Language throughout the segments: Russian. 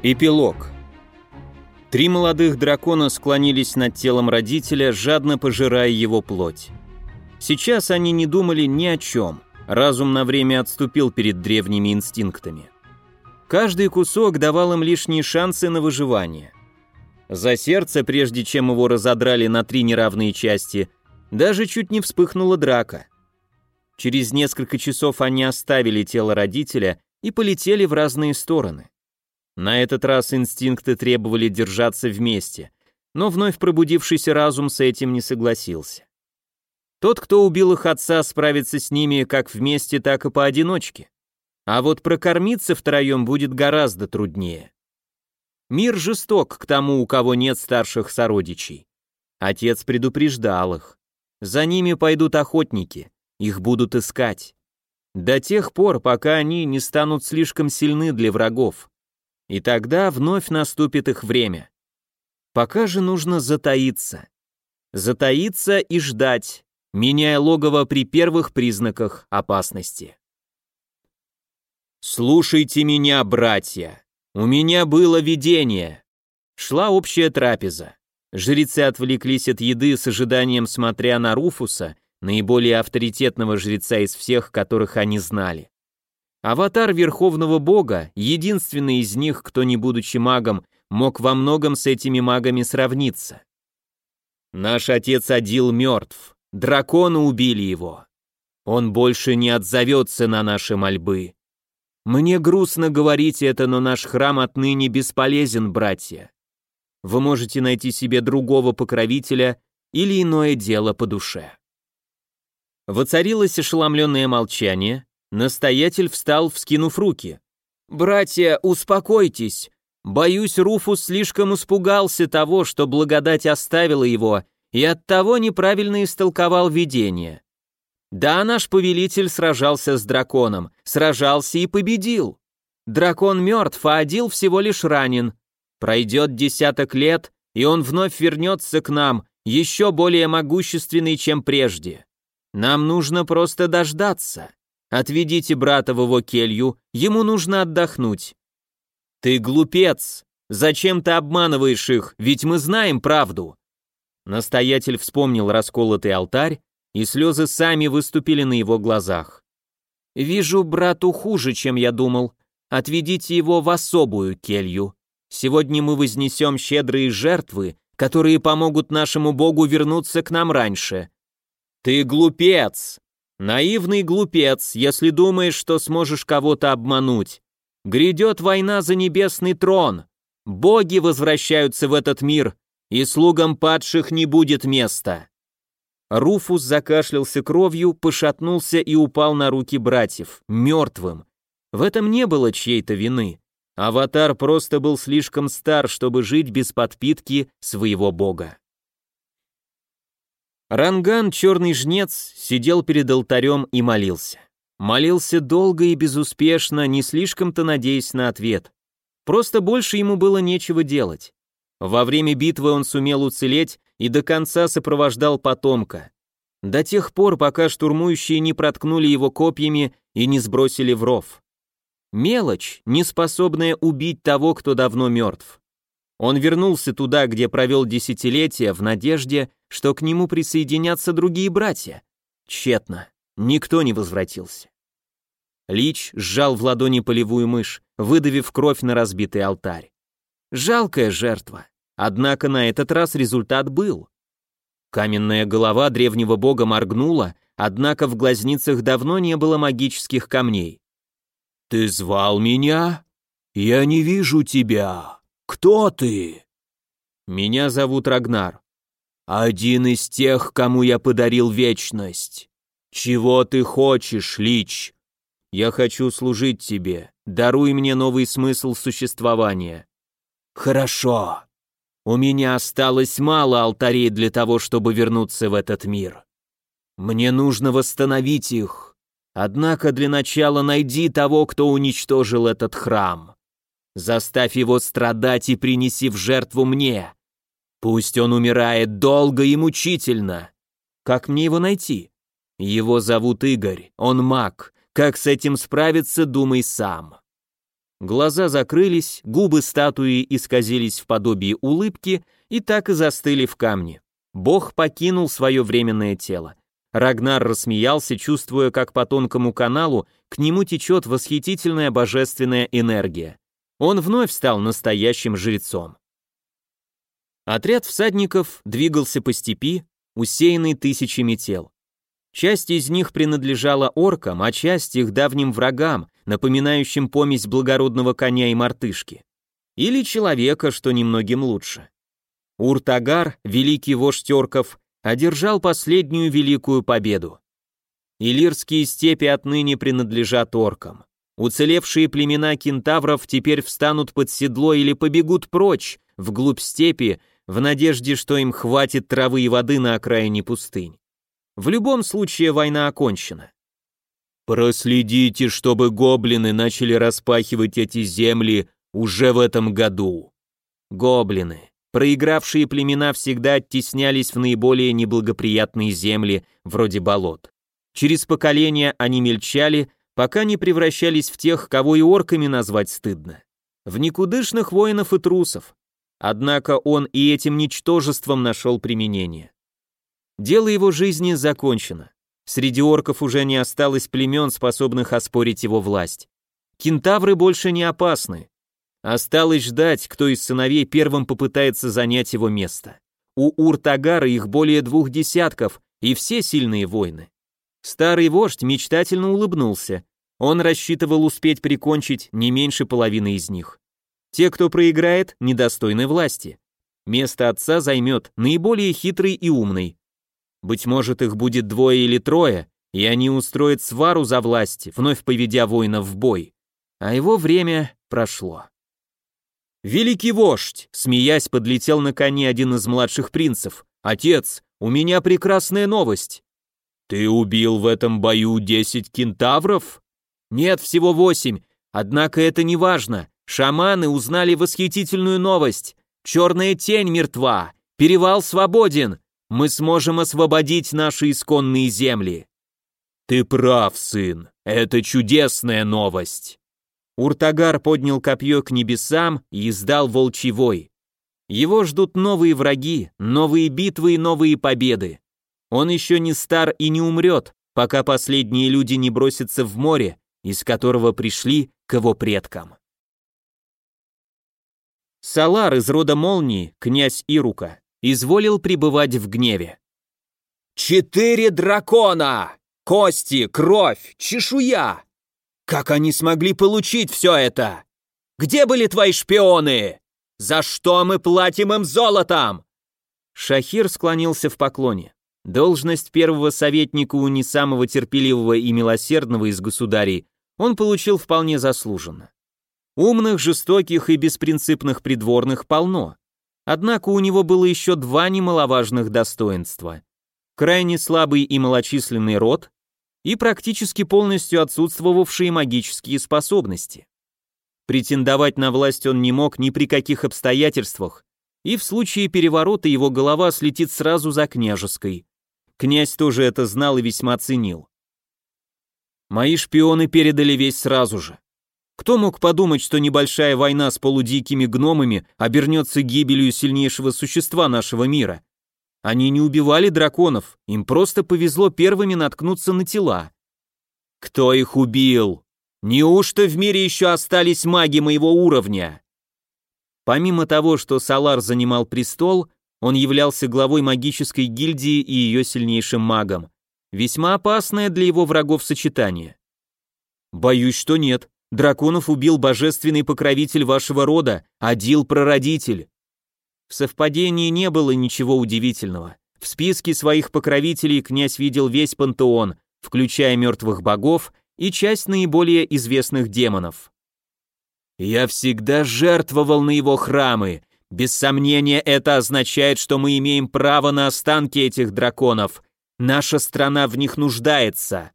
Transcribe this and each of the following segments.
Эпилог. Три молодых дракона склонились над телом родителя, жадно пожирая его плоть. Сейчас они не думали ни о чем. Разум на время отступил перед древними инстинктами. Каждый кусок давал им лишние шансы на выживание. За сердце, прежде чем его разодрали на три неравные части, даже чуть не вспыхнула драка. Через несколько часов они оставили тело родителя и полетели в разные стороны. На этот раз инстинкты требовали держаться вместе, но вновь пробудившийся разум с этим не согласился. Тот, кто убил их отца, справится с ними как вместе, так и поодиночке. А вот прокормиться втроем будет гораздо труднее. Мир жесток к тому, у кого нет старших сородичей. Отец предупреждал их. За ними пойдут охотники, их будут искать. До тех пор, пока они не станут слишком сильны для врагов. И тогда вновь наступит их время. Пока же нужно затаиться. Затаиться и ждать, меняя логово при первых признаках опасности. «Слушайте меня, братья! У меня было видение!» Шла общая трапеза. Жрецы отвлеклись от еды с ожиданием, смотря на Руфуса, наиболее авторитетного жреца из всех, которых они знали. Аватар Верховного Бога, единственный из них, кто не будучи магом, мог во многом с этими магами сравниться. Наш отец Адил мертв, драконы убили его. Он больше не отзовется на наши мольбы. Мне грустно говорить это, но наш храм отныне бесполезен, братья. Вы можете найти себе другого покровителя или иное дело по душе. Воцарилось ошеломленное молчание, Настоятель встал, вскинув руки. «Братья, успокойтесь. Боюсь, Руфус слишком испугался того, что благодать оставила его, и оттого неправильно истолковал видение. Да, наш повелитель сражался с драконом, сражался и победил. Дракон мертв, а Адил всего лишь ранен. Пройдет десяток лет, и он вновь вернется к нам, еще более могущественный, чем прежде. Нам нужно просто дождаться. Отведите брата в его келью, ему нужно отдохнуть. Ты глупец! Зачем ты обманываешь их, ведь мы знаем правду. Настоятель вспомнил расколотый алтарь, и слезы сами выступили на его глазах. «Вижу брату хуже, чем я думал. Отведите его в особую келью. Сегодня мы вознесем щедрые жертвы, которые помогут нашему Богу вернуться к нам раньше». «Ты глупец!» Наивный глупец, если думаешь, что сможешь кого-то обмануть. Грядет война за небесный трон. Боги возвращаются в этот мир, и слугам падших не будет места. Руфус закашлялся кровью, пошатнулся и упал на руки братьев, мертвым. В этом не было чьей-то вины. Аватар просто был слишком стар, чтобы жить без подпитки своего бога. Ранган, черный жнец, сидел перед алтарем и молился. Молился долго и безуспешно, не слишком-то надеясь на ответ. Просто больше ему было нечего делать. Во время битвы он сумел уцелеть и до конца сопровождал потомка. До тех пор, пока штурмующие не проткнули его копьями и не сбросили в ров. Мелочь, не способная убить того, кто давно мертв. Он вернулся туда, где провел десятилетия, в надежде, что к нему присоединятся другие братья. Тщетно. Никто не возвратился. Лич сжал в ладони полевую мышь, выдавив кровь на разбитый алтарь. Жалкая жертва. Однако на этот раз результат был. Каменная голова древнего бога моргнула, однако в глазницах давно не было магических камней. «Ты звал меня? Я не вижу тебя. Кто ты?» «Меня зовут Рагнар. Один из тех, кому я подарил вечность. Чего ты хочешь, Лич? Я хочу служить тебе. Даруй мне новый смысл существования. Хорошо. У меня осталось мало алтарей для того, чтобы вернуться в этот мир. Мне нужно восстановить их. Однако для начала найди того, кто уничтожил этот храм. Заставь его страдать и принеси в жертву мне. Пусть он умирает долго и мучительно. Как мне его найти? Его зовут Игорь, он маг. Как с этим справиться, думай сам. Глаза закрылись, губы статуи исказились в подобии улыбки и так и застыли в камне. Бог покинул свое временное тело. Рагнар рассмеялся, чувствуя, как по тонкому каналу к нему течет восхитительная божественная энергия. Он вновь стал настоящим жрецом. Отряд всадников двигался по степи, усеянный тысячами тел. Часть из них принадлежала оркам, а часть их давним врагам, напоминающим помесь благородного коня и мартышки. Или человека, что немногим лучше. Уртагар, великий вождь орков, одержал последнюю великую победу. Илирские степи отныне принадлежат оркам. Уцелевшие племена кентавров теперь встанут под седло или побегут прочь, вглубь степи, в надежде, что им хватит травы и воды на окраине пустынь. В любом случае война окончена. Проследите, чтобы гоблины начали распахивать эти земли уже в этом году. Гоблины. Проигравшие племена всегда оттеснялись в наиболее неблагоприятные земли, вроде болот. Через поколения они мельчали, пока не превращались в тех, кого и орками назвать стыдно. В никудышных воинов и трусов. Однако он и этим ничтожеством нашел применение. Дело его жизни закончено. Среди орков уже не осталось племен, способных оспорить его власть. Кентавры больше не опасны. Осталось ждать, кто из сыновей первым попытается занять его место. У Уртагара их более двух десятков, и все сильные воины. Старый вождь мечтательно улыбнулся. Он рассчитывал успеть прикончить не меньше половины из них. Те, кто проиграет, недостойны власти. Место отца займет наиболее хитрый и умный. Быть может, их будет двое или трое, и они устроят свару за власть, вновь поведя воинов в бой. А его время прошло. «Великий вождь!» — смеясь, подлетел на коне один из младших принцев. «Отец, у меня прекрасная новость!» «Ты убил в этом бою десять кентавров?» «Нет, всего восемь. Однако это не важно. Шаманы узнали восхитительную новость. Черная тень мертва. Перевал свободен. Мы сможем освободить наши исконные земли». «Ты прав, сын. Это чудесная новость». Уртагар поднял копье к небесам и издал волчий вой. Его ждут новые враги, новые битвы и новые победы. Он еще не стар и не умрет, пока последние люди не бросятся в море, из которого пришли к его предкам. Салар из рода молнии, князь Ирука, изволил пребывать в гневе. «Четыре дракона! Кости, кровь, чешуя! Как они смогли получить все это? Где были твои шпионы? За что мы платим им золотом?» Шахир склонился в поклоне. Должность первого советника у не самого терпеливого и милосердного из государей он получил вполне заслуженно. Умных, жестоких и беспринципных придворных полно. Однако у него было еще два немаловажных достоинства. Крайне слабый и малочисленный род и практически полностью отсутствовавшие магические способности. Претендовать на власть он не мог ни при каких обстоятельствах, и в случае переворота его голова слетит сразу за княжеской. Князь тоже это знал и весьма ценил. Мои шпионы передали весь сразу же. Кто мог подумать, что небольшая война с полудикими гномами обернется гибелью сильнейшего существа нашего мира? Они не убивали драконов, им просто повезло первыми наткнуться на тела. Кто их убил? Неужто в мире еще остались маги моего уровня? Помимо того, что Салар занимал престол, он являлся главой магической гильдии и ее сильнейшим магом. Весьма опасное для его врагов сочетание. Боюсь, что нет. Драконов убил божественный покровитель вашего рода, Адил-прародитель. В совпадении не было ничего удивительного. В списке своих покровителей князь видел весь пантеон, включая мертвых богов и часть наиболее известных демонов. «Я всегда жертвовал на его храмы. Без сомнения, это означает, что мы имеем право на останки этих драконов, Наша страна в них нуждается.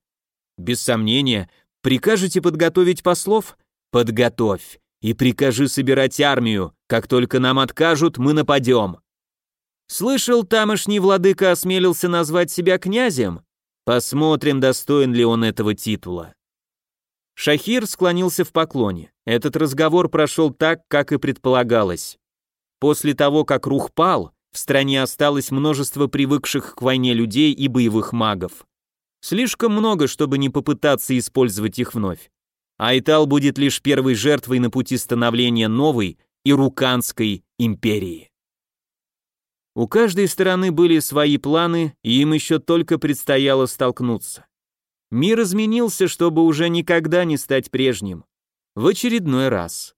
Без сомнения, прикажете подготовить послов? Подготовь. И прикажи собирать армию. Как только нам откажут, мы нападем. Слышал, тамошний владыка осмелился назвать себя князем? Посмотрим, достоин ли он этого титула. Шахир склонился в поклоне. Этот разговор прошел так, как и предполагалось. После того, как Рух пал, в стране осталось множество привыкших к войне людей и боевых магов. Слишком много, чтобы не попытаться использовать их вновь. Айтал будет лишь первой жертвой на пути становления новой Ируканской империи. У каждой стороны были свои планы, и им еще только предстояло столкнуться. Мир изменился, чтобы уже никогда не стать прежним. В очередной раз.